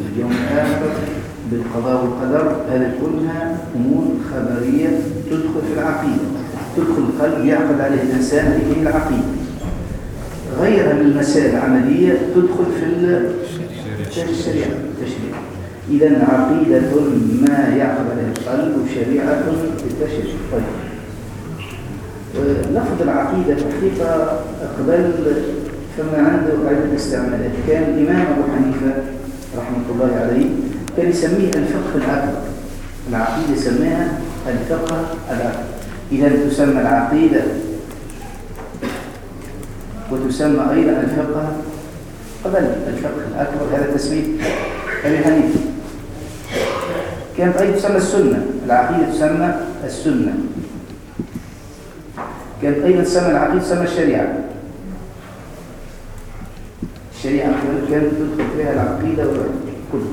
باليوم الآخر بالقضاء والقدر هذه كلها أمور خبرية تدخل في العقيدة تدخل القلب يعقد عليه الإنسان هذه العقيدة غيرها من المسائل العملية تدخل في الشريعة التشريع. إذا عقيدة ما يعقد عليه القلب وشريعة التشريع. طيب. لفظ العقيدة الحقيقة أقبل فما عنده عدة استعمالات كان الإمام أبو حنيفة رحمة الله عليه كان يسميه الفقه الأكبر العقيدة سماها الفقه الأكبر إذا تسمى العقيدة وتسمى أيضا الفقه قبل الفقه الأكبر هذا تسمية أبي حنيفة. كانت أيضا تسمى السنة. العقيدة تسمى السنة. كانت أيضا تسمى العقيدة تسمى الشريعة. الشريعة كانت تدخل فيها العقيدة كلها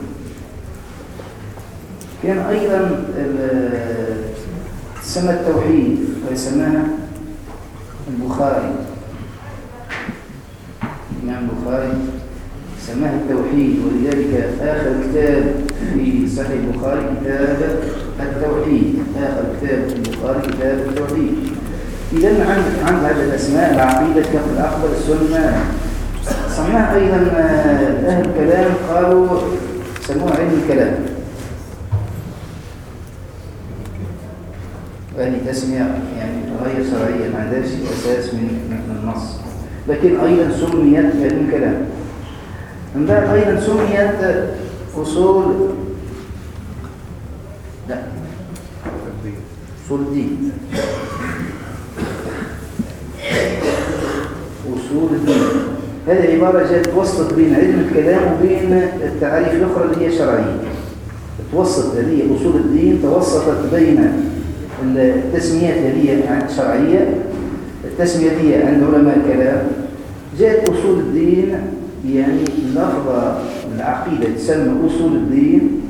كان أيضا تسمى التوحيد ويسماها البخاري. الإمام البخاري سماها التوحيد ولذلك آخر كتاب في صحيح البخاري كتاب التوحيد. آخر كتاب في البخاري كتاب التوحيد. إذا عند عند هذه الأسماء العقيدة كف الأخبر السنة. سماها أيضا أهل الكلام قالوا سموها علم الكلام. وهذه تسمية يعني غير شرعية ما عندهاش أساس من النص. لكن أيضا سميت علم الكلام. من بعد أيضا سميت أصول لا. أصول الدين أصول الدين هذه عبارة جاءت توسط بين علم الكلام وبين التعاريف الأخرى اللي هي شرعية. توسط هذه أصول الدين توسطت بين التسميات هي شرعية التسمية دي عند علماء الكلام. جاءت أصول الدين يعني لفظة العقيدة تسمى أصول الدين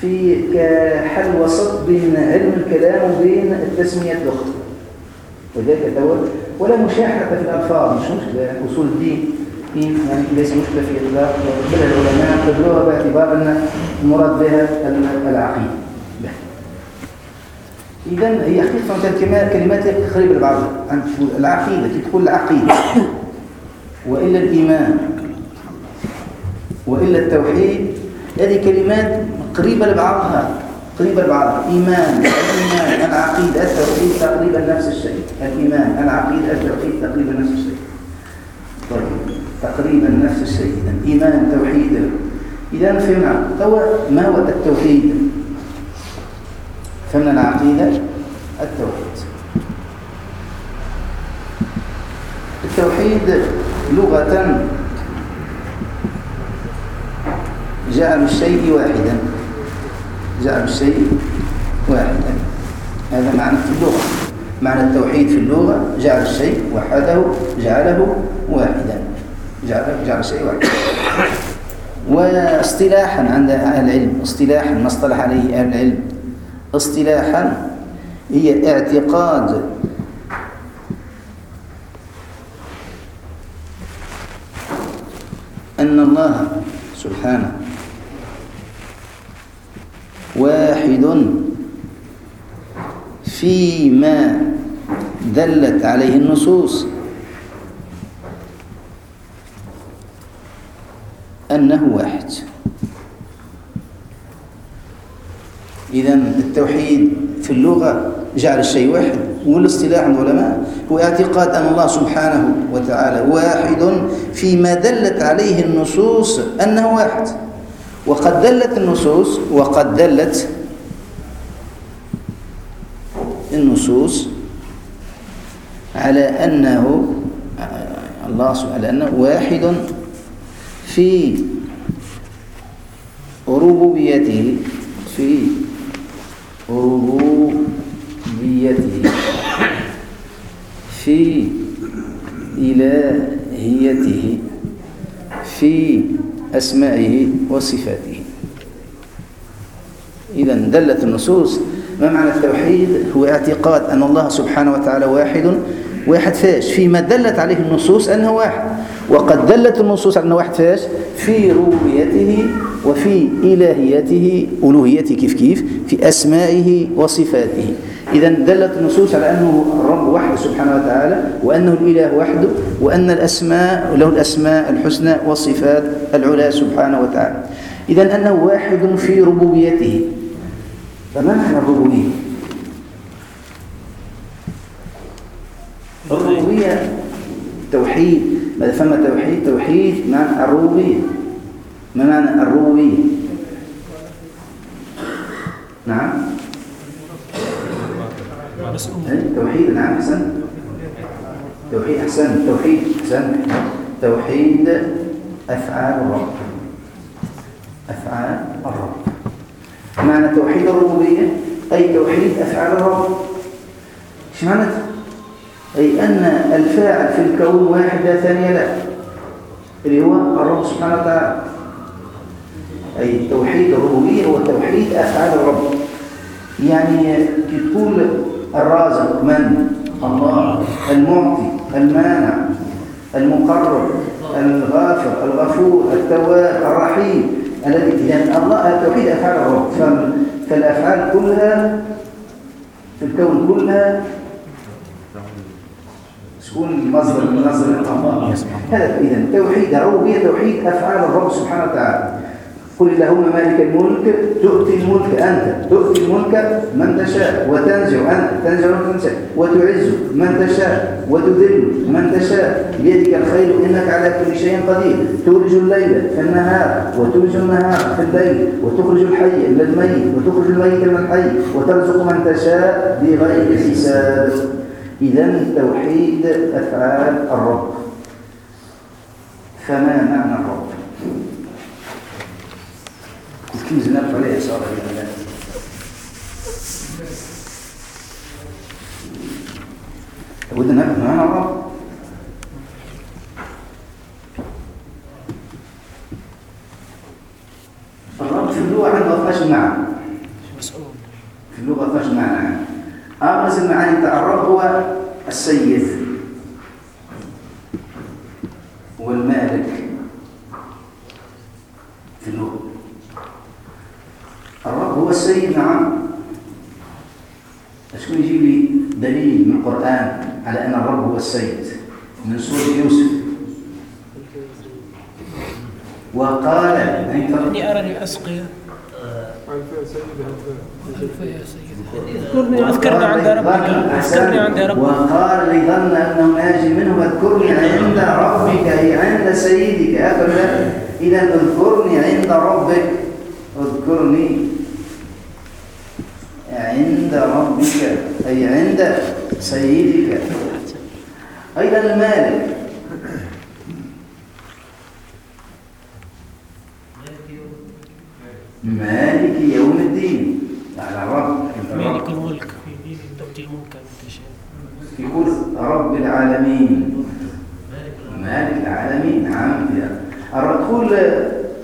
في كحل وسط بين علم الكلام وبين التسميات الأخرى. وذلك دور ولا مشاحة في الألفاظ مش مشكلة. أصول الدين يعني ليس مشكلة في إطلاق. كل العلماء قبلوها باعتبار أن المراد بها العقيدة. إذا هي حقيقة كلمات قريبة لبعضها العقيدة تقول العقيدة. وإلا الإيمان. وإلا التوحيد. هذه كلمات قريبة لبعضها قريبة لبعضها. إيمان الإيمان العقيدة التوحيد تقريبا نفس الشيء. الإيمان العقيدة التوحيد تقريبا نفس الشيء. طيب تقريبا نفس الشيء. إذا إيمان توحيد. إذا فهمنا هو ما هو التوحيد؟ فهمنا العقيدة التوحيد. التوحيد لغة جعل الشيء واحدا. جعل الشيء واحدا. هذا معنى في اللغة. معنى التوحيد في اللغة جعل الشيء وحده جعله واحدا. جعل, جعل الشيء واحدا. واصطلاحا عند أهل العلم اصطلاحا ما اصطلح عليه أهل العلم. اصطلاحا هي اعتقاد أن الله سبحانه واحد فيما دلت عليه النصوص أنه واحد. إذا التوحيد في اللغة جعل الشيء واحد والاصطلاح العلماء هو اعتقاد أن الله سبحانه وتعالى واحد فيما دلت عليه النصوص أنه واحد. وقد دلت النصوص وقد دلت النصوص على أنه الله سبحانه أنه واحد في ربوبيته في ربوبيته في إلهيته في أسمائه وصفاته. إذا دلت النصوص ما معنى التوحيد؟ هو اعتقاد أن الله سبحانه وتعالى واحد واحد فاش فيما دلت عليه النصوص أنه واحد. وقد دلت النصوص على أنه واحد فاش في ربوبيته وفي إلهيته ألوهيته كيف كيف؟ في أسمائه وصفاته. إذا دلت النصوص على أنه الرب وحده سبحانه وتعالى وأنه الإله وحده وأن الأسماء له الأسماء الحسنى والصفات العلى سبحانه وتعالى. إذا أنه واحد في ربوبيته. فما معنى الربوبية؟ الربوبية توحيد. ماذا فما توحيد؟ توحيد معنى الربوبية. ما معنى الربوبية؟ نعم. توحيد. نعم أحسن. توحيد أحسن. توحيد أحسن. توحيد أفعال الرب. أفعال الرب. معنى توحيد الربوبية؟ أي توحيد أفعال الرب؟ إيش معنى أي أن الفاعل في الكون واحد لا ثاني له اللي هو الرب سبحانه وتعالى. أي توحيد الربوبية هو توحيد أفعال الرب. يعني تقول الرازق من؟ الله. المعطي المانع المقرب الغافر الغفور التواب الرحيم. الذي يعني الله توحيد أفعال الرب. فالأفعال كلها في الكون كلها تكون المصدر من مصدر الله هذا اذا توحيد الربوبيه توحيد أفعال الرب سبحانه وتعالى. قل اللهم مالك الملك تؤتي الملك أنت تؤتي الملك من تشاء وتنزع أنت تنزع من تشاء وتعز من تشاء وتذل من تشاء بيدك الخير إنك على كل شيء قدير. تولج الليل في النهار وتولج النهار في الليل وتخرج الحي من الميت وتخرج الميت من الحي وترزق من تشاء بغير حساب. إذا توحيد أفعال الرب. فما معنى الرب؟ كيف نرفع عليه صار إلى لابد ان نفهم معنى الرب الرب في اللغة عنده فاش معنى. في اللغة فاش معنى. ابرز المعاني بتاع الرب هو السيد والمالك في اللغة. الرب هو السيد نعم شكون يجيب لي دليل من القرآن على أن الرب هو السيد من سورة يوسف. وقال إني أرني أسقي. اذكرني عند ربك. اذكرني عند ربك. وقال لظن أنه ناجي منه اذكرني عند ربك أي عند سيدك. هكذا إذا اذكرني عند ربك. اذكرني عند ربك أي عند سيدك. أيضا المالك مالك يوم الدين. على رب مالك الملك. يقول رب العالمين. مالك العالمين. نعم تقول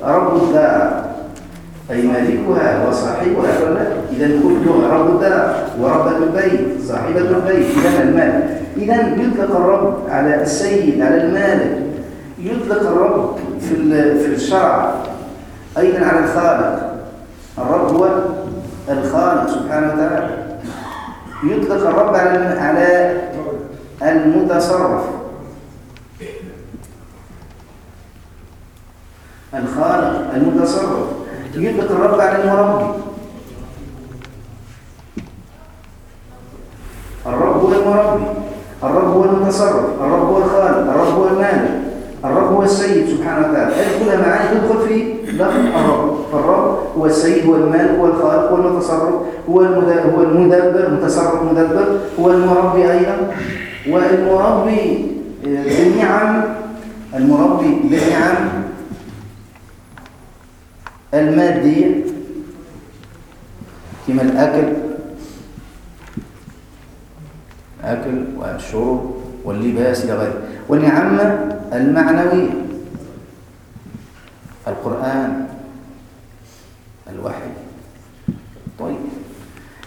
رب الدار أي مالكها وصاحبها. ولا إذا قلت رب الدار وربة البيت صاحبة البيت إذا المال. إذا يطلق الرب على السيد على المالك يطلق الرب في في الشرع. أيضا على الخالق. الرب هو الخالق سبحانه وتعالى. يطلق الرب على على المتصرف. الخالق المتصرف. يطلق الرب على المربي الرب هو المربي. الرب هو المتصرف. الرب هو الخالق. الرب هو المالك. الرب هو السيد سبحانه وتعالى. هذه كلها معاني تدخل في لفظ الرب. فالرب هو السيد هو المالك هو الخالق هو المتصرف هو هو المدبر متصرف مدبر هو المربي أيضا. والمربي بالنعم المربي بالنعم المادية كما الأكل؟ الأكل والشرب واللباس إلى غيره. والنعم المعنوية القرآن الوحي. طيب.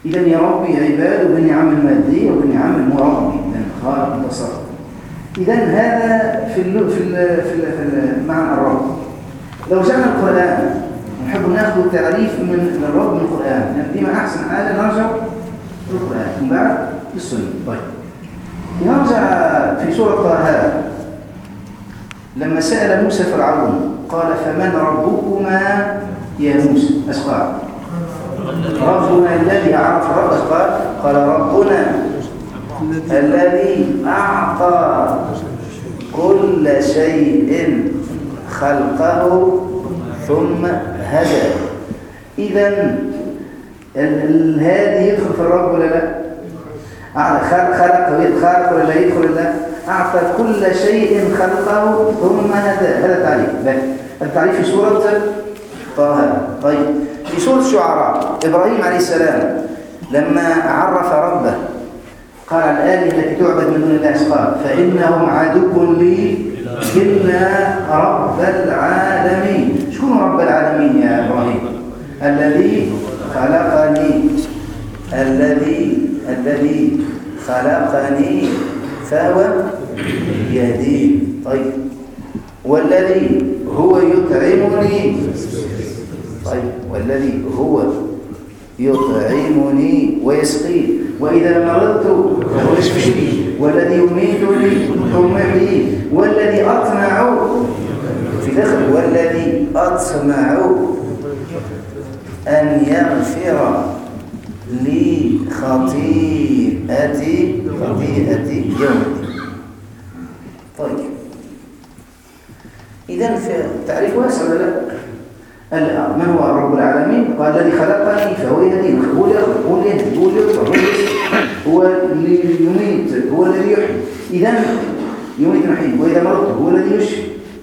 إذا يربي عباده بالنعم المادية وبالنعم المربي لأن خالق متصرف. إذا هذا في في في, ال معنى الرب. لو جعلنا القرآن نحب ناخذ التعريف من الرب من القرآن. ديما أحسن حاجة نرجع للقرآن. من بعد للسنة. طيب. نرجع في سورة طه. لما سأل موسى فرعون قال فمن ربكما يا موسى؟ أسقال ربنا الذي أعرف الرب أسقال قال ربنا الذي أعطى كل شيء خلقه ثم هدى إذا هذه يدخل في الرب ولا لا؟ خلق خلق خلق ولا لا يدخل ولا أعطى كل شيء خلقه ثم هدى هذا التعريف التعريف في سورة طه. طيب. في سورة الشعراء إبراهيم عليه السلام لما عرف ربه قال الآلهة التي تعبد من دون الله قال فإنهم عدو لي. إلا رب العالمين. شكون رب العالمين يا إبراهيم. الذي خلقني الذي الذي خلقني فهو يهدين طيب. والذي هو يطعمني طيب. والذي هو يطعمني ويسقين وإذا مرضت فهو يشفيني والذي يميتني ثم يحيين والذي أطمع في داخل والذي أطمع أن يغفر لي خطيئتي خطيئتي يوم طيب. إذا في تعريف واسع ولا لا؟ من هو رب العالمين؟ قال الذي خلقني فهو يهدين هو اللي هو اللي هو اللي هو اللي يميت هو الذي يحيي. إذا يميت ويحيي وإذا مرضت هو الذي يشفي.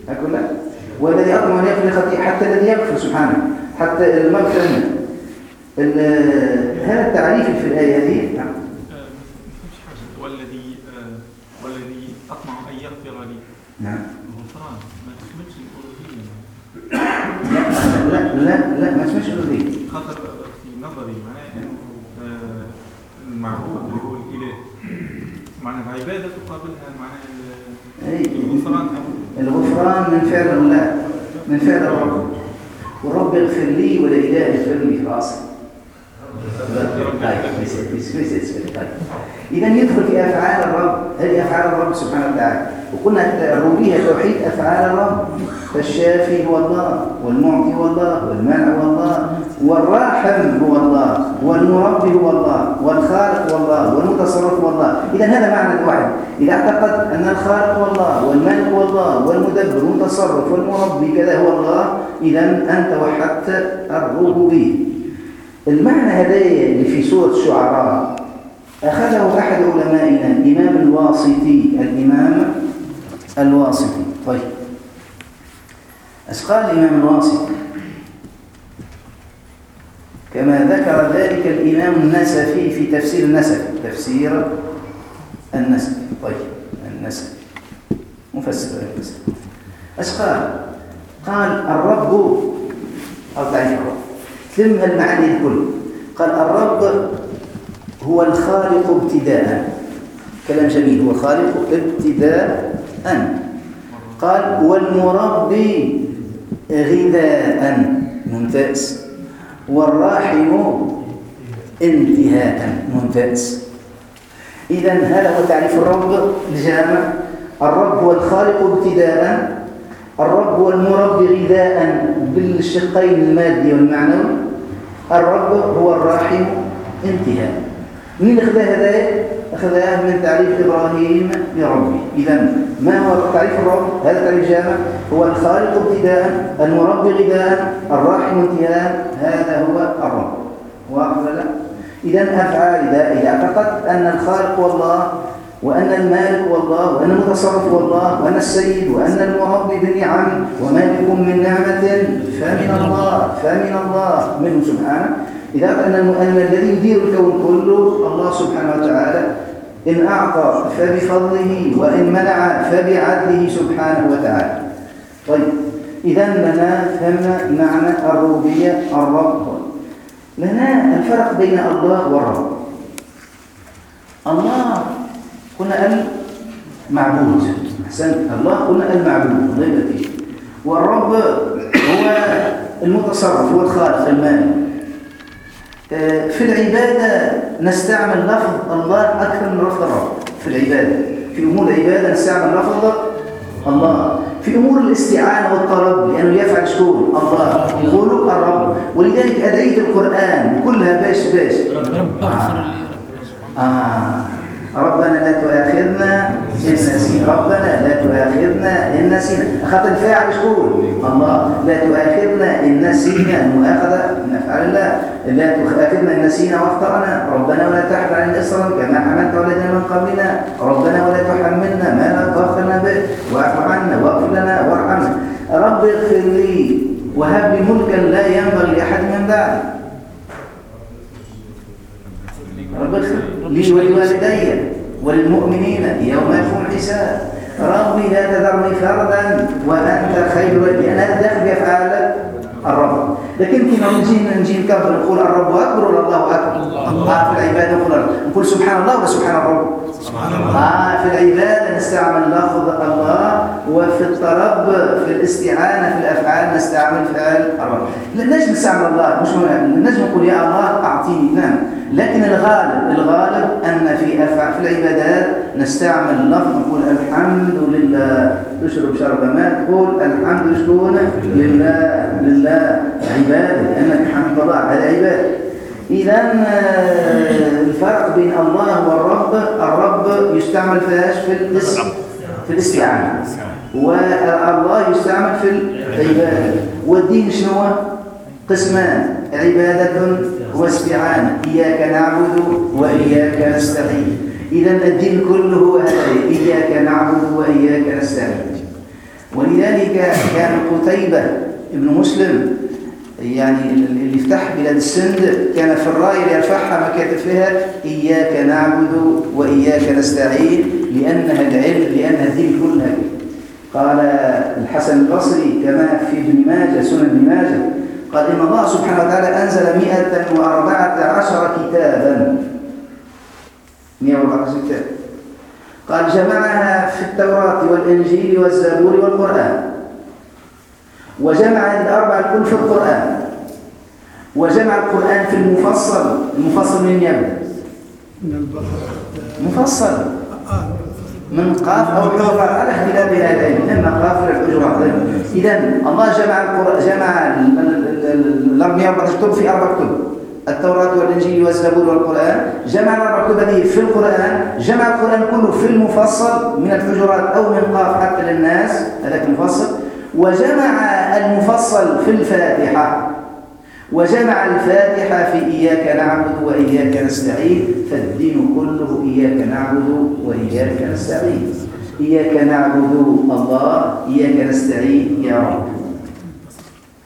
هكذا؟ والذي اطمع أن يغفر حتى الذي يغفر سبحانه. حتى المغفرة هذا التعريف في الآية هذه. نعم. والذي والذي أطمع أن يغفر لي. نعم. غفران. ما تكملش الألوهية. لا لا لا ما اسمش الوهيه خاطر في نظري معناه آه، المعبود اللي هو الإله. معنى العبادة تقابلها أي. الغفران أو الغفران من فعل الله من فعل الرب والرب يغفر لي ولا اله يغفر لي في الاصل اذا يدخل في أفعال الرب. هذه أفعال الرب سبحانه وتعالى. وقلنا الربوبيه توحيد أفعال الرب. فالشافي هو الله والمعطي هو الله والمانع هو الله والراحم هو الله والمربي هو الله والخالق هو الله والمتصرف هو الله. اذا هذا معنى الوحي. إذا اعتقد أن الخالق هو الله والمالك هو الله والمدبر والمتصرف والمربي كذا هو الله اذا أنت وحدت الربوبية. المعنى هذايا اللي في سورة الشعراء أخذه أحد علمائنا الإمام الواسطي الإمام الواسطي. طيب. أسقال الإمام الواسطي كما ذكر ذلك الإمام النسفي في تفسير النسفي تفسير النسفي طيب. النسفي مفسر النسفي أسقال قال الرب أو تعريف الرب. ثم المعاني الكل قال الرب هو الخالق ابتداء. كلام جميل هو الخالق ابتداء. قال والمربي غذاء ممتاز. والراحم انتهاء ممتاز. إذا هذا هو تعريف الرب الجامع الرب هو الخالق ابتداء. الرب هو المربي غذاء بالشقين المادي والمعنوي. الرب هو الراحم انتهاء. من أخذ هذا؟ أخذها من تعريف إبراهيم لربه. إذا ما هو تعريف الرب؟ هذا تعريف جامع. هو الخالق ابتداء المربي غذاء الراحم انتهاء. هذا هو الرب. واضح ولا لا؟ إذا أفعال إذا إذا اعتقدت أن الخالق هو الله. وأن المالك هو الله وأن المتصرف هو الله وأن السيد وأن المربي بالنعم وما بكم من نعمة فمن الله فمن الله منه سبحانه. إذا أن الذي يدير الكون كله الله سبحانه وتعالى إن أعطى فبفضله وإن منع فبعدله سبحانه وتعالى. طيب إذا لنا فهمنا معنى الربوبية الرب. لنا الفرق بين الله والرب. الله قلنا المعبود. أحسنت الله قلنا المعبود يبارك فيك والرب هو المتصرف هو الخالق المالك آه، في العبادة نستعمل لفظ الله أكثر من لفظ الرب. في العبادة. في أمور العبادة نستعمل لفظ الله. في أمور الاستعانة والطلب لأنه يفعل شكور. الله. يقول الرب. ولذلك أدعية القرآن. كلها باش باش. رب اغفر لي رب آه. ربنا لا تؤاخذنا إن نسينا. ربنا لا تؤاخذنا إن نسينا. خاطر الفاعل شكون الله. لا تؤاخذنا إن نسينا. المؤاخذة من أفعال الله. لا تؤاخذنا إن نسينا واخطأنا. ربنا ولا تحمل علينا إصرا كما حملت علينا من قبلنا. ربنا ولا تحملنا ما لا لنا به. واعف عنا واغفر لنا وارحمنا. رب اغفر لي وهب لي ملكا لا ينبغي لأحد من بعدي. رب اغفر لي ولوالدي وللمؤمنين يوم يقوم الحساب. ربي لا تذرني فردا وأنت خير أنا داخل في افعال الرب. لكن كنا نجي نجي نكبر نقول الرب أكبر ولا الله أكبر؟ الله. في العبادة نقول نقول سبحان الله ولا سبحان الرب آه في العبادة نستعمل لفظ الله وفي الطلب في الاستعانة في الأفعال نستعمل فعل الرب. نجم نستعمل الله مش نجم نقول يا الله أعطيني. نعم. لكن الغالب الغالب أن في أفعال في العبادات نستعمل لفظ نقول الحمد لله. تشرب شرب ماء تقول الحمد شكون؟ لله. لله. عبادة لأنك حمد الله هذا عبادة. إذا الفرق بين الله والرب الرب يستعمل فيهاش في الاس في الاستعانة. والله يستعمل في العبادة. والدين شنو؟ هو؟ قسمان. عبادة واستعانة إياك نعبد وإياك نستعين. إذا الدين كله هو هذا إياك نعبد وإياك نستعين. ولذلك كان قتيبة ابن مسلم يعني اللي يفتح بلاد السند كان في الراية اللي يرفعها ما كاتب فيها إياك نعبد وإياك نستعين لأنها العلم لأنها الدين كلها قال الحسن البصري كما في ابن ماجه سنن ابن ماجه قال إن الله سبحانه وتعالى أنزل 114 كتابا. 114 كتاب. قال جمعها في التوراة والإنجيل والزبور والقرآن. وجمع الأربع الكل في القرآن. وجمع القرآن في المفصل. المفصل من يبدأ مفصل. من قاف أو حجرات على اختلاف هذين إما قاف ولا حجرات إذا الله جمع القرآن جمع ال 114 كتب في أربع كتب. التوراة والإنجيل والزبور والقرآن. جمع الأربع كتب هذه في القرآن. جمع القرآن كله في المفصل من الحجرات أو من قاف حتى للناس هذاك المفصل. وجمع المفصل في الفاتحة. وجمع الفاتحة في إياك نعبد وإياك نستعين فالدين كله إياك نعبد وإياك نستعين. إياك نعبد الله إياك نستعين يا رب.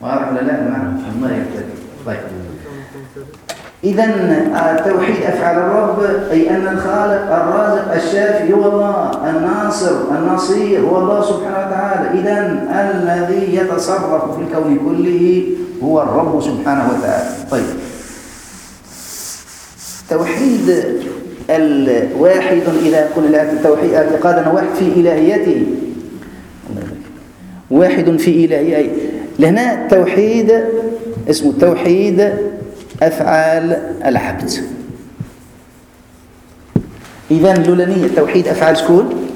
واضح ولا لا الله يقتدي طيب. إذا توحيد أفعال الرب أي أن الخالق الرازق الشافي هو الله الناصر النصير هو الله سبحانه وتعالى. إذا الذي يتصرف في الكون كله هو الرب سبحانه وتعالى. طيب. توحيد الواحد إذا قلنا التوحيد اعتقادنا واحد في إلهيته. واحد في إلهيته لهنا توحيد اسمه توحيد أفعال العبد. إذا اللولانية توحيد أفعال شكون؟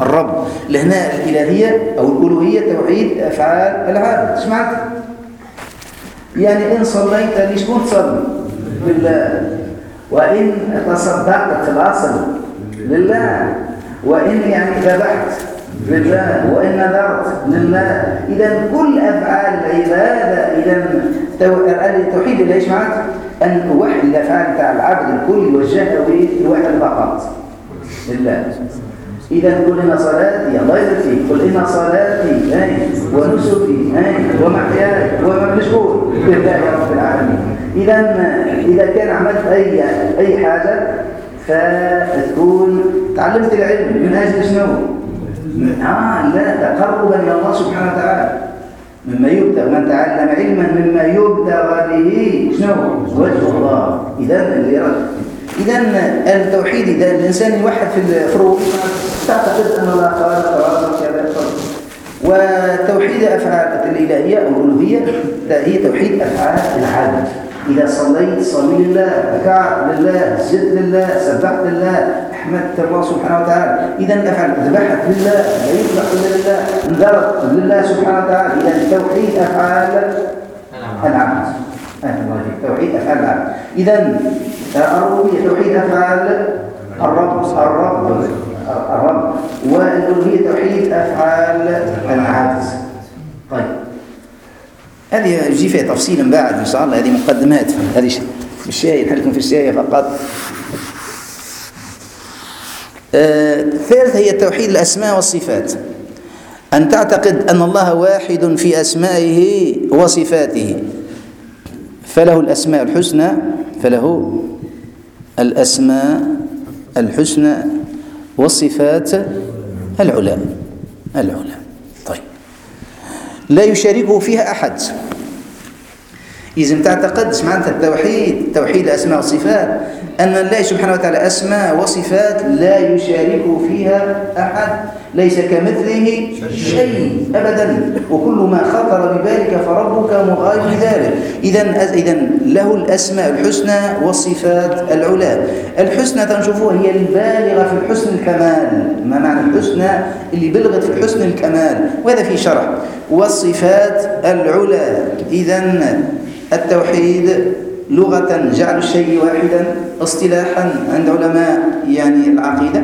الرب. لهنا الإلهية أو الألوهية توحيد أفعال العبد. سمعت؟ يعني إن صليت لشكون تصلي؟ لله. وإن تصدقت في لله. وإن يعني ذبحت. لله وإن نذرت لله. إذا كل أفعال العبادة إذا التوحيد اللي إيش معناته؟ أن وحد الأفعال بتاع العبد الكل يوجهها لواحد فقط لله. إذا قل إن صلاتي الله يرضى فيك قل إن صلاتي أي ونسكي أي ومحياي ومشغول لله رب العالمين. إذا إذا كان عملت أي أي حاجة فتكون تعلمت العلم. من أجل شنو؟ آه لا تقربا إلى الله سبحانه وتعالى. مما يبتغى من تعلم علما مما يبتغى به. شنو؟ وجه الله. إذا رد. إذا التوحيد إذا الإنسان يوحد في الفروق. تعتقد أن الله خالق رازق كذا وتوحيد أفعال الإلهية أو الألوهية هي توحيد أفعال العبد إذا صليت صلي لله ركعت لله زدت لله سبحت لله أحمدت الله سبحانه وتعالى. إذا أفعل ذبحت لله إلا لله انذرت لله سبحانه وتعالى. إذا توحيد أفعال العبد. توحيد أفعال العبد. إذا الربوبية توحيد أفعال الرب. الرب. الرب. والألوهية توحيد أفعال العبد. طيب. هذه يجي فيها تفصيلا بعد إن شاء الله هذه مقدمات هذه الشاي نحلكم في الشاي فقط. الثالث هي توحيد الأسماء والصفات. أن تعتقد أن الله واحد في أسمائه وصفاته. فله الأسماء الحسنى فله الأسماء الحسنى والصفات العلى العلى. لا يشاركه فيها أحد. إذا تعتقد معناتها التوحيد توحيد الأسماء والصفات أن الله سبحانه وتعالى أسماء وصفات لا يشارك فيها أحد ليس كمثله شيء أبدا. وكل ما خطر ببالك فربك مغاير ذلك. إذا إذا له الأسماء الحسنى والصفات العلى. الحسنى تنشوفوها هي البالغة في الحسن الكمال. ما معنى الحسنى؟ اللي بلغت في الحسن الكمال. وهذا في شرح. والصفات العلى. إذا التوحيد لغة جعل الشيء واحدا اصطلاحا عند علماء يعني العقيدة.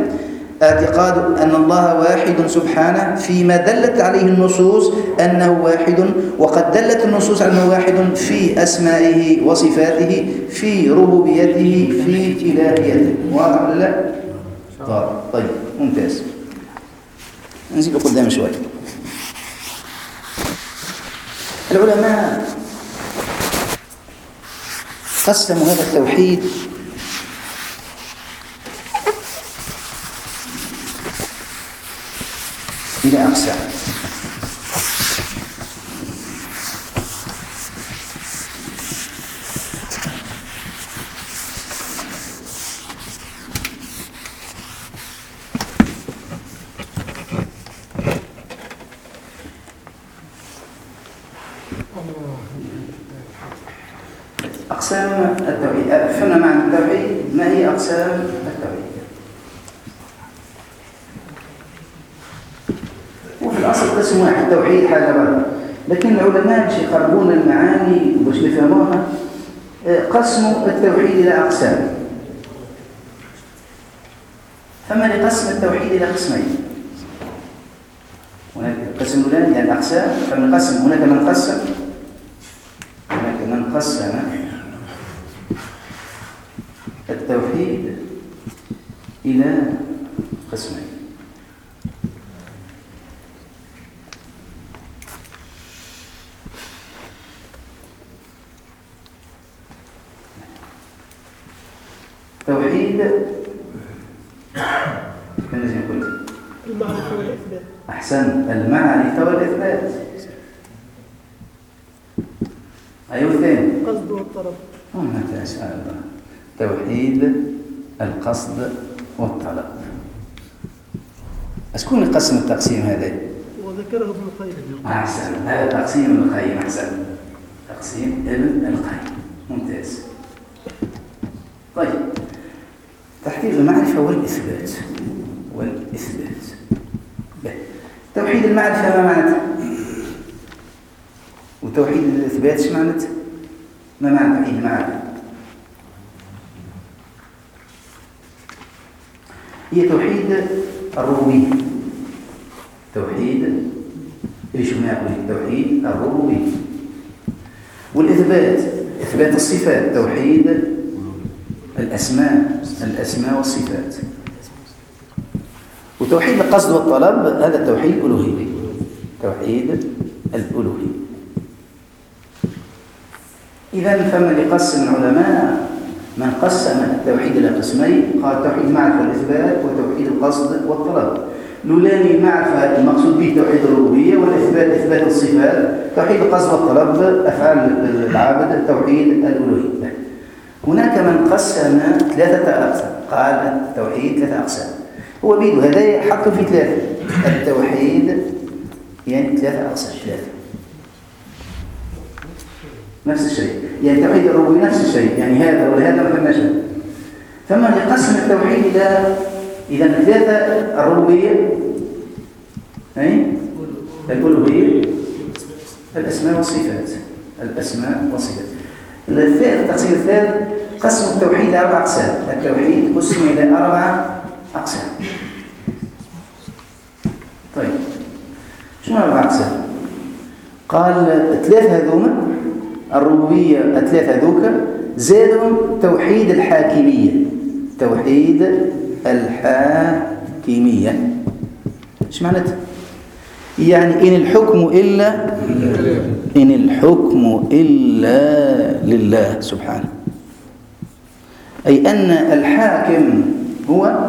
اعتقاد أن الله واحد سبحانه فيما دلت عليه النصوص أنه واحد وقد دلت النصوص أنه واحد في أسمائه وصفاته في ربوبيته في إلهيته. واضح ولا لا؟ طيب طيب ممتاز. نزيد قدام شوي. العلماء قسموا هذا التوحيد. إلى أقسام التوحيد فهمنا معنى التوحيد ما هي أقسام التوحيد وفي الأصل قسم واحد توحيد حاجة واحدة لكن العلماء باش يقربون المعاني وباش نفهموها قسموا التوحيد إلى أقسام. فما لقسم التوحيد إلى قسمين. هناك القسم الأولاني يعني الأقسام فمنقسم هناك من قسم. هناك من قسم. التوحيد إلى قسمين. المعرفة والإثبات أيوة الثاني. القصد والطلب ممتاز الله توحيد القصد والطلب. أشكون يقسم التقسيم هذا؟ وذكره ابن القيم. أحسن. هذا تقسيم ابن القيم أحسن. تقسيم ابن القيم. ممتاز. طيب. تحقيق المعرفة والإثبات. والإثبات. المعرفة ما معناته؟ وتوحيد الإثبات إيش معناته؟ ما معنى توحيد المعرفة؟ هي توحيد الربوبية توحيد اللي شفناه قبل توحيد الربوبية والإثبات إثبات الصفات توحيد الأسماء الأسماء والصفات توحيد القصد والطلب هذا توحيد الألوهية توحيد الألوهية إذا فمن يقسم العلماء من قسم التوحيد إلى قسمين؟ قال توحيد معرفة الإثبات وتوحيد القصد والطلب. لولاني معرفة المقصود به توحيد الربوبية والإثبات إثبات الصفات. توحيد القصد والطلب أفعال العابد توحيد الألوهية هناك من قسم ثلاثة أقسام. قال التوحيد ثلاثة أقسام. هو بيدو هذا حطوا في ثلاثة. التوحيد يعني ثلاثة أقسام ثلاثة. نفس الشيء. يعني توحيد الربوبية نفس الشيء. يعني هذا ولا هذا ما فماش ثم يقسم التوحيد إلى إذا ثلاثة الربوبية أي؟ الألوهية الأسماء والصفات. الأسماء والصفات. الثالث التقسيم الثالث قسم التوحيد أربع أقسام. التوحيد قسم إلى أربع أقسام طيب شنو أربع أقسام قال ثلاثة هذوما الربوبية الثلاثة هذوك زادهم توحيد الحاكمية. توحيد الحاكمية. إيش معناتها؟ يعني إن الحكم إلا إن الحكم إلا لله سبحانه. أي أن الحاكم هو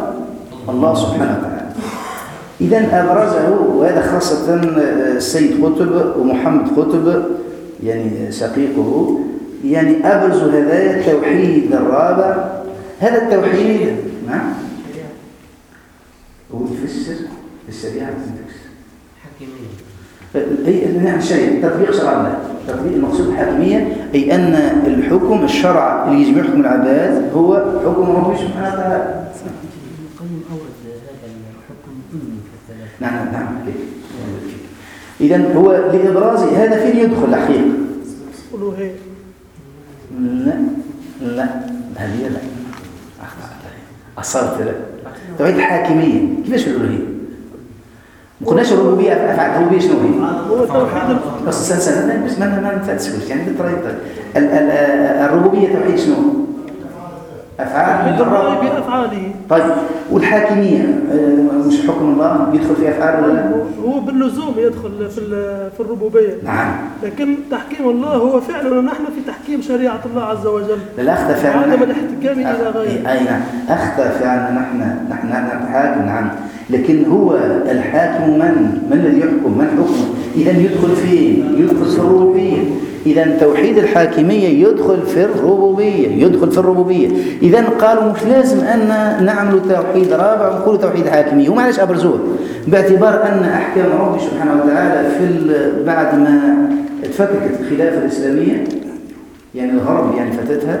الله سبحانه وتعالى. إذا أبرزه وهذا خاصة السيد قطب ومحمد قطب يعني شقيقه. يعني أبرز هذا التوحيد الرابع. هذا التوحيد نعم. هو يفسر الشريعة تفسر أي نعم شيء تطبيق شرع الله. تطبيق المقصود الحاكمية أي أن الحكم الشرع اللي يجمع حكم العباد هو حكم ربي سبحانه وتعالى القيم أورد هذا الحكم أمي في الثلاثة نعم نعم نعم. إذا هو لإبراز هذا فين يدخل الحقيقة؟ ألوهية لا. لا هذه لا. أصرت لا. توحيد الحاكمية. كيفاش الألوهية؟ ما قلناش الربوبية أفعال الربوبية شنو هي؟ بس سنة سنة ما ما نتسولش يعني بالطريقة ال- ال- الربوبية توحيد شنو؟ أفعال؟ الرب بأفعاله طيب والحاكمية آه، مش حكم الله يدخل في أفعال ولا لا؟ هو باللزوم يدخل في في الربوبية. نعم. لكن تحكيم الله هو فعلنا نحن في تحكيم شريعة الله عز وجل. لا أخذ فعلا وعدم الاحتكام إلى غيره. أي نعم. أخذ فعلا نحن نحن نتحاكم نعم. لكن هو الحاكم من؟ من الذي يحكم؟ من حكمه؟ إذا يدخل فين يدخل في الربوبية. إذا توحيد الحاكمية يدخل في الربوبية يدخل في الربوبية. إذا قالوا مش لازم أن نعمل توحيد رابع ونقول توحيد حاكمية وما علاش أبرزوه باعتبار أن أحكام ربي سبحانه وتعالى في بعد ما تفككت الخلافة الإسلامية يعني الغرب يعني فاتتها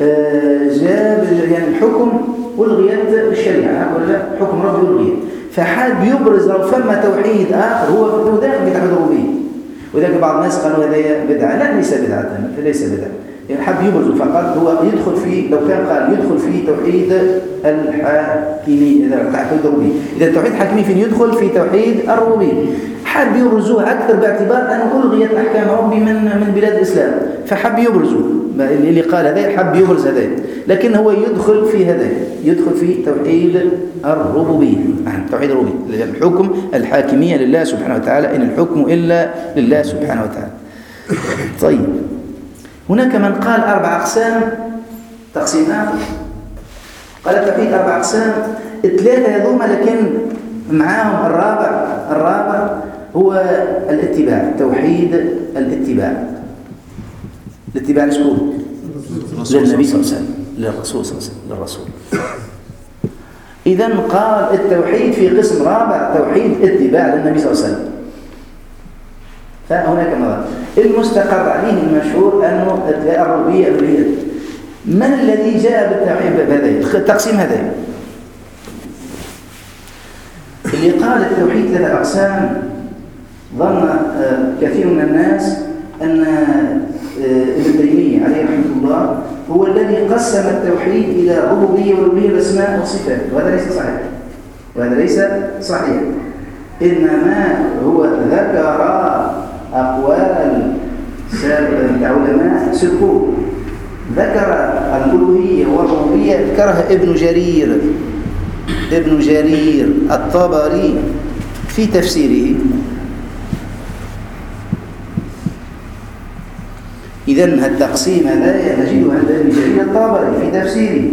آه، جاب يعني الحكم ألغيت الشريعة ولا حكم ربي ألغي فحاب يبرز لو فما توحيد آخر هو في توحيد الربوبية وذلك بعض الناس قالوا هذا بدعة. لا ليس بدعة ليس بدعة. يعني حاب يبرز فقط هو يدخل في لو كان قال يدخل في توحيد الحاكمية إذا توحيد الربوبية إذا التوحيد الحاكمي فين يدخل؟ في توحيد الربوبية. حاب يبرزوه أكثر باعتبار أن ألغيت أحكام ربي من من بلاد الإسلام. فحب يبرزوه. اللي قال هذا حب يبرز هذا. لكن هو يدخل في هذا يدخل في توحيد الربوبية توحيد الربوبية. الحكم الحاكمية لله سبحانه وتعالى. إن الحكم إلا لله سبحانه وتعالى. طيب. هناك من قال أربع أقسام. تقسيم آخر قال التوحيد أربع أقسام. ثلاثة هذوما لكن معاهم الرابع الرابع هو الاتباع توحيد الاتباع. الاتباع لشكون؟ للنبي صلى الله عليه وسلم. للرسول صلى الله عليه وسلم. للرسول. إذا قال التوحيد في قسم رابع توحيد اتباع للنبي صلى الله عليه وسلم. فهناك مظاهر المستقر عليه المشهور أنه الربوبية الألوهية من الذي جاء بالتوحيد بهذا؟ التقسيم هذا. اللي قال التوحيد ثلاث أقسام ظن آه، كثير من الناس أن ابن تيمية عليه رحمة الله هو الذي قسم التوحيد إلى ربوبية والألوهية والأسماء والصفات وهذا ليس صحيح. وهذا ليس صحيح. إنما هو ذكر أقوال سابقة علماء سكوت ذكر الألوهية والربوبية ذكرها ابن جرير. ابن جرير الطبري في تفسيره. إذا التقسيم هذا نجده عند ابن الطبري في تفسيره.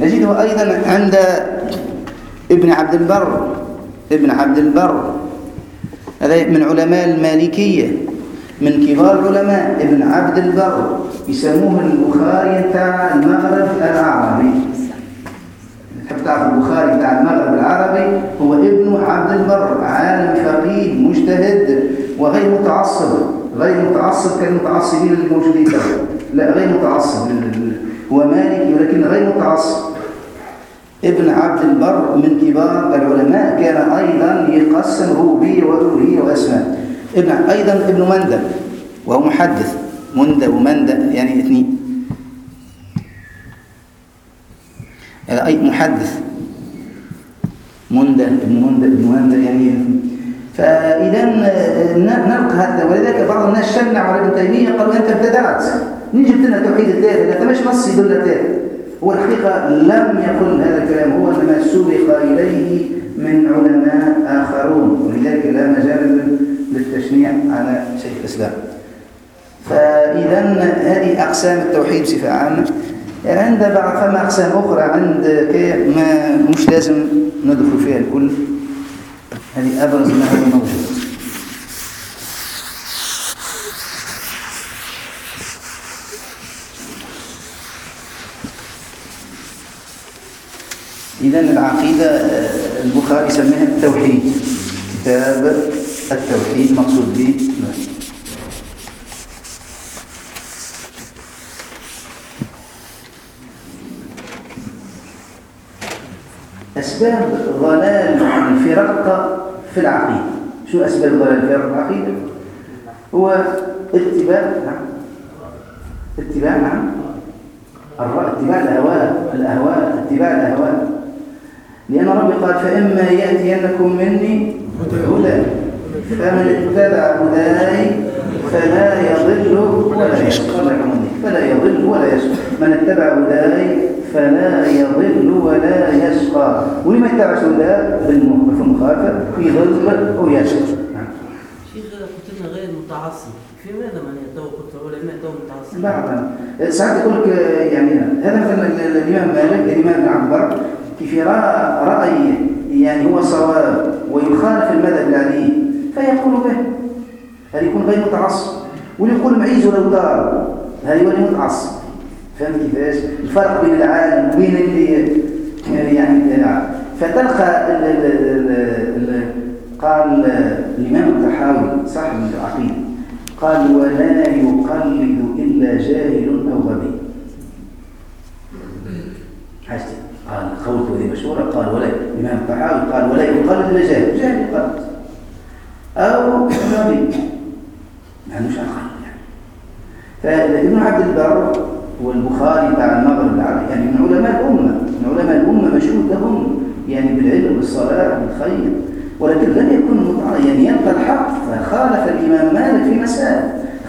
نجده أيضا عند ابن عبد البر ابن عبد البر. هذا من علماء المالكية من كبار العلماء. ابن عبد البر يسموه البخاري بتاع المغرب العربي. تعرف البخاري بتاع المغرب العربي؟ هو ابن عبد البر عالم فقيه مجتهد وغير متعصب. غير متعصب كالمتعصبين الموجودين لا غير متعصب هو مالكي ولكن غير متعصب. ابن عبد البر من كبار العلماء كان أيضا يقسم ربوبية وألوهية وأسماء. ابن أيضا ابن مندى وهو محدث. مندى ومندى يعني اثنين. هذا أي محدث. مندى ابن مندى ابن مندى يعني فإذا نلقى هذا ولذلك بعض الناس شنع على ابن تيمية قالوا أنت ابتدعت. مين جبت لنا توحيد الذات؟ لا مش نص يدل الذات. هو الحقيقة لم يقل هذا الكلام هو إنما سبق إليه من علماء آخرون ولذلك لا مجال للتشنيع على شيخ الإسلام. فإذا هذه أقسام التوحيد بصفة عامة. عند بعض فما أقسام أخرى عند ما مش لازم ندخل فيها الكل. هذه أبرز ما هو موجود. إذا العقيدة البخاري يسميها التوحيد كتاب التوحيد مقصود به. أسباب ضلال الفرق في العقيدة. شو أسباب ضلال الفرق في العقيدة؟ هو اتباع نعم. اتباع نعم. اتباع الأهواء الأهواء اتباع الأهواء. لأن ربي قال فإما يأتينكم مني هدى. فمن اتبع هداي فلا يضل ولا يشقى. فلا يضل ولا يشقى. من اتبع هداي فلا يضل ولا يشقى. ولما يتبع هداه في المخالفة يضل أو يشقى. شيخ قلت لنا غير متعصب في ماذا من يتوه قلت العلماء تو متعصب بعضا. ساعات يقول لك يعني هذا مثلا الإمام مالك الإمام ابن عبر كيف يرى رأي يعني هو صواب ويخالف المذهب العلي فيقول به هل يكون غير متعصب؟ واللي يقول معيز ولو دار هل يكون متعصب؟ فهمت كيفاش؟ الفرق بين العالم وبين اللي يعني فتلقى ال ال ال قال الإمام الطحاوي صاحب العقيدة قال ولا يقلد إلا جاهل أو غبي حاجة. قال قولته هذه مشهورة قال ولا الإمام الطحاوي قال ولا يقلد إلا جاهل. جاهل يقلد. أو غبي ما عندوش عقل يعني. فإبن عبد البر والبخاري بتاع المغرب العربي يعني من علماء الأمة من علماء الأمة مشهود لهم يعني بالعلم والصلاة والخير. ولكن لم يكن يعني يلقى الحق فخالف الإمام مالك في مسائل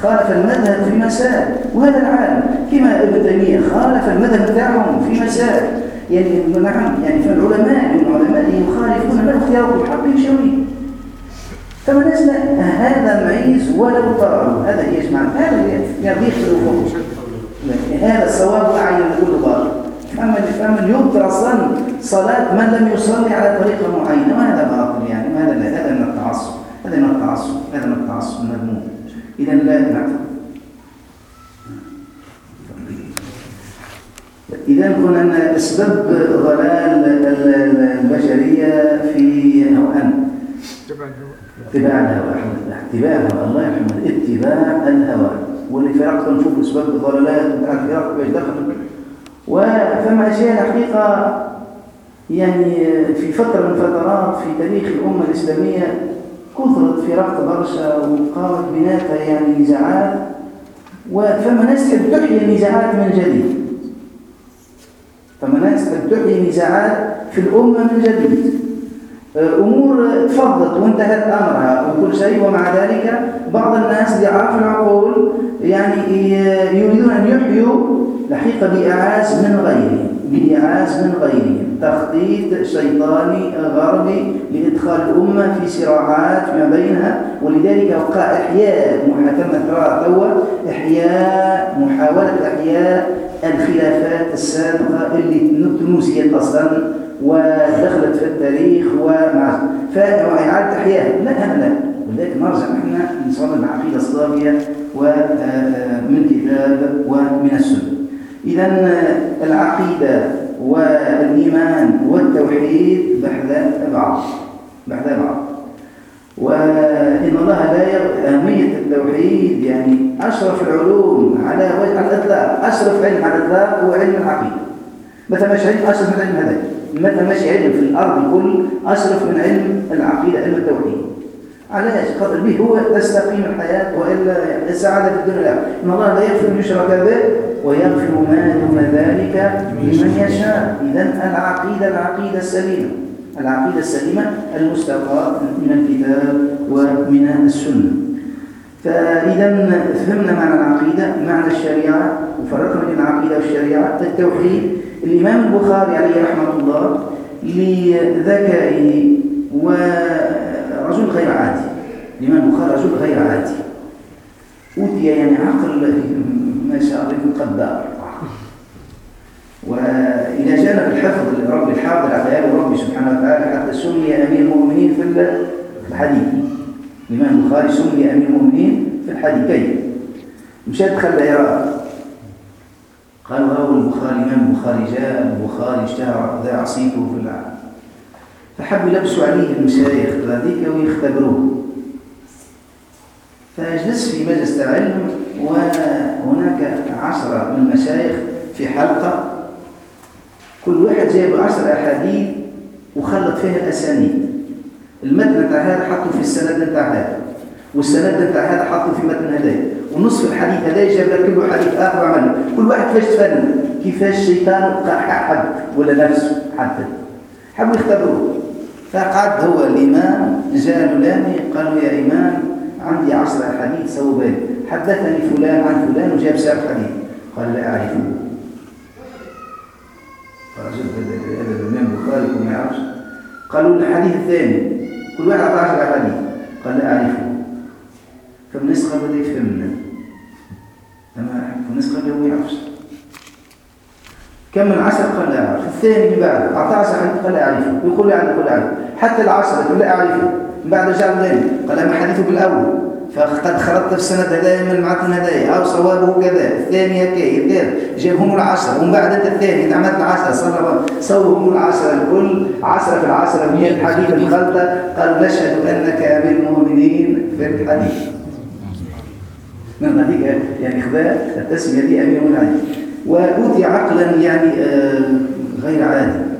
خالف المذهب في مسائل. وهذا العالم كما ابن تيمية خالف المذهب بتاعهم في مسائل. يعني نعم يعني فالعلماء من العلماء يخالفون من اختيارهم الحق فما نزل هذا معيز ولو طار هذا معنى؟ هذا يضيق الوقوف هذا الصواب اعين لكل باطل فمن فمن يبطل أصلا صلاه من لم يصلي على طريقة معينة وهذا باطل يعني؟ هذا هذا من التعصب. هذا من التعصب. هذا من التعصب المذموم. اذا لا نعم إذا قلنا أن أسباب ضلال البشرية في نوعان. اتباع الهوى. اتباع الهوى الله يرحمه اتباع الهوى. واللي فرقت نشوف اسباب الضلالات بتاع الفرق باش دخل وفما أشياء الحقيقة يعني في فترة من فترات في تاريخ الأمة الإسلامية كثرت فرق برشا وقامت بناتها يعني نزاعات وفما ناس تحيي النزاعات من جديد. فما ناس تحيي نزاعات في الأمة من جديد. أمور تفضت وانتهت أمرها وكل شيء ومع ذلك بعض الناس ضعاف العقول يعني يريدون أن يحيوا الحقيقة بإعاز من غيرهم بإعاز من غيرهم تخطيط شيطاني غربي لإدخال الأمة في صراعات ما بينها ولذلك وقع إحياء محاكمة توأ إحياء محاولة إحياء الخلافات السابقة اللي تنوسيت أصلا ودخلت في التاريخ ومع فإعادة إحياء لا لا ولذلك نرجع نحن نصلي العقيدة الصافية ومن كتاب ومن السنة. إذا العقيدة والإيمان والتوحيد بحذاء بعض. بحذاء بعض. وإن الله لا يغ... أهمية التوحيد يعني أشرف العلوم على وجه على الإطلاق. أشرف علم على الإطلاق هو علم العقيدة. متى ماشي علم أشرف من علم هذا متى ماشي علم في الأرض كل أشرف من علم العقيدة علم التوحيد. علاش خاطر به هو تستقيم الحياة وإلا السعادة في الدنيا. لا إن الله لا يغفر يشرك به ويغفر ما دون ذلك لمن يشاء. إذا العقيدة العقيدة السليمة. العقيدة السليمة المستقاة من الكتاب ومن السنة. فإذا فهمنا معنى العقيدة معنى الشريعة وفرقنا بين العقيدة والشريعة التوحيد. الإمام البخاري عليه رحمة الله لذكائه ورجل غير عادي. الإمام البخاري رجل غير عادي. أوتي يعني عقل ما شاء الله قدار وإلى جانب الحفظ رب الحافظ على آيات ربي سبحانه وتعالى حتى سمي أمير المؤمنين في الحديث. الإمام البخاري سمي أمير المؤمنين في الحديث. كيف؟ مشى دخل العراق قالوا هو البخاري الإمام البخاري جاء البخاري اشتهر ذا عصيته في العالم فحبوا يلبسوا عليه المشايخ ذلك ويختبروه فجلس في مجلس العلم وهناك عشرة من المشايخ في حلقة كل واحد جايب عشر أحاديث وخلط فيها الأسانيد. المتن بتاع هذا حطه في السند بتاع هذا والسند بتاع هذا حطه في متن هذا. ونصف الحديث هذا جاب لك كل حديث آخر وعمل كل واحد كيفاش تفنن كيفاش الشيطان حد ولا نفسه حدد حبوا يختبروه فقعد هو الإمام جاء لاني قالوا يا إمام عندي عشر أحاديث سووا حدثني فلان عن فلان وجاب ساب حديث. قال لا فرجل هذا الإمام البخاري وما يعرفش. قالوا الحديث الثاني. كل واحد أعطى عشر أحاديث. قال لا أعرفه. قالوا لا يفهمنا أما فالناس قالوا ما يعرفش. كم عشر؟ قال لا أعرف. الثاني من بعد أعطى عشر حديث. قال لا أعرفه. يقول لي عنه قل أعرف حتى العشرة يقول لا أعرفه. من بعد جاء الثاني قال أما حديثه بالأول. فقد خلطت في السند هذايا من المعتن هذايا. أو صوابه كذا. الثاني هكايا الثالث جابهم العشرة. ومن بعد الثاني عملت العشرة صار صوبهم العشرة الكل. عشرة في العشرة من الحديث. الخلطة. قالوا نشهد أنك أمير المؤمنين في الحديث. من هذيك يعني خذا التسمية دي أمير المؤمنين وأوتي عقلا يعني غير عادي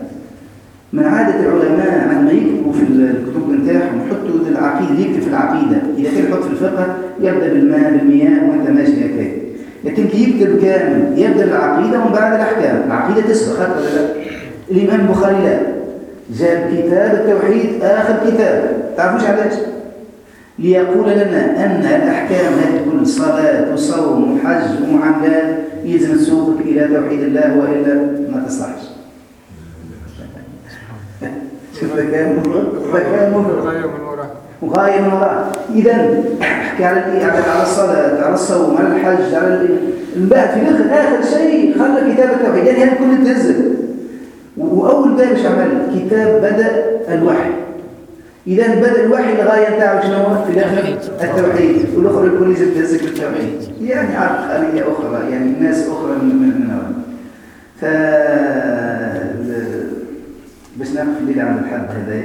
من عادة العلماء عندما يكتبوا في الكتب نتاعهم يحطوا العقيدة يكتب في العقيدة. إذا كان يحط في الفقه يبدأ بالماء بالمياه وأنت ماشي هكذا. لكن كي يكتب كامل يبدأ بالعقيدة ومن بعد الأحكام. العقيدة تسبق خاطر لا الإمام البخاري لا. جاب كتاب التوحيد آخر كتاب. تعرفوش علاش؟ ليقول لنا أن الأحكام هذه كل صلاة وصوم وحج ومعاملات يلزم تسوقك إلى توحيد الله وإلا ما تصلحش. شوف ذكاء ذكاء وغاية من وراء إذا احكي على على الصلاة على الصوم على الحج على من بعد في الآخر آخر شيء خلى كتاب التوحيد. يعني هذا كله تهزل وأول باب إيش عمل؟ كتاب بدأ الوحي. إذا بدأ الوحي الغاية نتاعو شنو في الآخر التوحيد. والأخرى الكل لازم تهزك بالتوحيد يعني عارف خلية أخرى يعني ناس أخرى من من من ف باش نقف الليلة عند الحد هذا.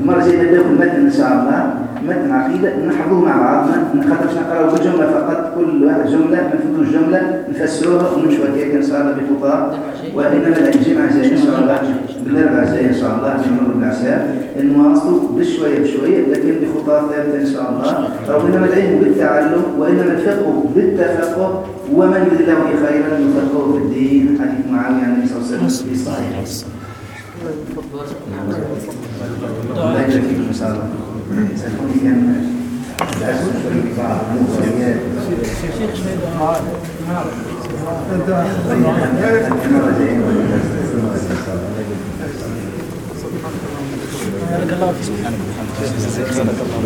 المرة الجاية نبداو المتن إن شاء الله. متن عقيدة نحفظوه مع بعضنا نخاطر باش نقراو بالجملة فقط كل جملة نفهموا الجملة نفسروها ونمشوا هكاك إن شاء الله بخطى وإنما الجمعة الجاية إن شاء الله بالأربعة الجاية إن شاء الله نمر بالعشاء نواصلوا بشوية بشوية لكن بخطى ثابتة إن شاء الله. أو إنما العلم بالتعلم وإنما الفقه بالتفقه ومن يريد الله خيرا يفقهه في الدين. حديث معاوية عن النبي صلى الله عليه وسلم في صحيح 一百二十，一百二十，一百二十。بارك الله فيك صدق الله